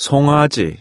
송아지.